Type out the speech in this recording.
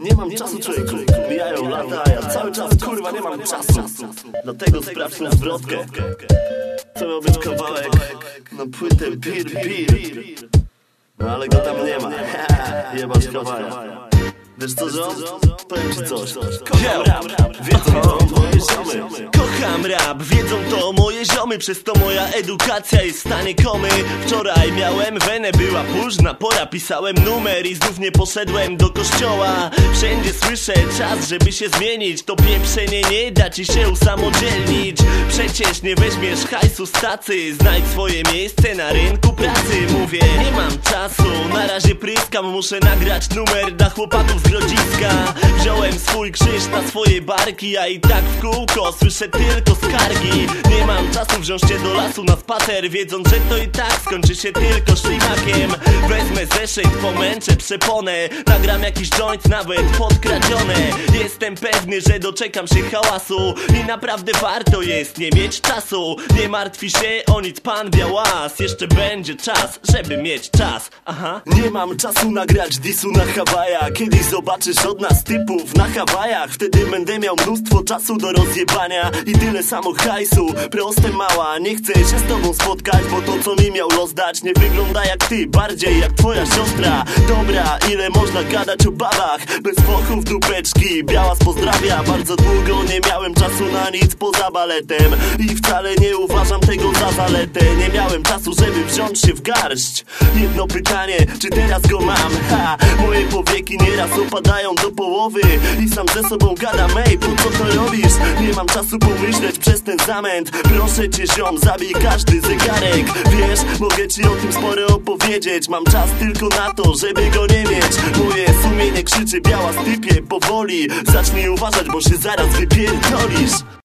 Nie mam czasu człowieku, mijają lata, a ja cały czas kurwa nie mam czasu. Dlatego sprawdź tą zwrotkę. To miał być kawałek na płytę Bir Bir No ale go tam nie ma, jebać kawaja. Wiesz co, John? Powiem ci coś. Kocham rap, wiedzą to moje ziomy Kocham rap, wiedzą Przez to moja edukacja jest stanie komy. Wczoraj miałem wenę, była późna pora Pisałem numer i znów nie poszedłem do kościoła. Wszędzie słyszę czas, żeby się zmienić To pieprzenie nie da ci się usamodzielnić. Przecież nie weźmiesz hajsu z tacy Znajdź swoje miejsce na rynku pracy. Mówię, nie mam czasu, na razie pryskam Muszę nagrać numer dla chłopaków z Grodziska Swój krzyż na swoje barki A i tak w kółko słyszę tylko skargi. Nie mam czasu wziąć cię do lasu na spacer Wiedząc, że to i tak skończy się tylko ślimakiem. Wezmę zeszyt, pomęczę przeponę Nagram jakiś joint nawet podkradzione. Jestem pewny, że doczekam się hałasu I naprawdę warto jest nie mieć czasu. Nie martwi się o nic pan Białas Jeszcze będzie czas, żeby mieć czas. Aha. Nie mam czasu nagrać disu na Hawaja Kiedyś zobaczysz od nas typów na Hawajach Wtedy będę miał mnóstwo czasu do rozjebania I tyle samo hajsu, proste mała Nie chcę się z tobą spotkać, bo to co mi miał los dać Nie wygląda jak ty, bardziej jak twoja siostra. Dobra, ile można gadać o babach? Bez fochów dupeczki, Białas pozdrawia. Bardzo długo nie miałem czasu na nic poza baletem I wcale nie uważam tego za zaletę Nie miałem czasu, żeby wziąć się w garść Jedno pytanie, czy teraz go mam? Ha, moje powieki nieraz opadają do połowy I sam ze sobą gadam, ej, po co to robisz? Nie mam czasu pomyśleć przez ten zamęt Proszę cię ziom, zabij każdy zegarek Wiesz, mogę ci o tym sporo opowiedzieć Mam czas tylko na to, żeby go nie mieć Moje sumienie krzyczy biała stypie powoli Zacznij uważać, bo się zaraz wypierdolisz News.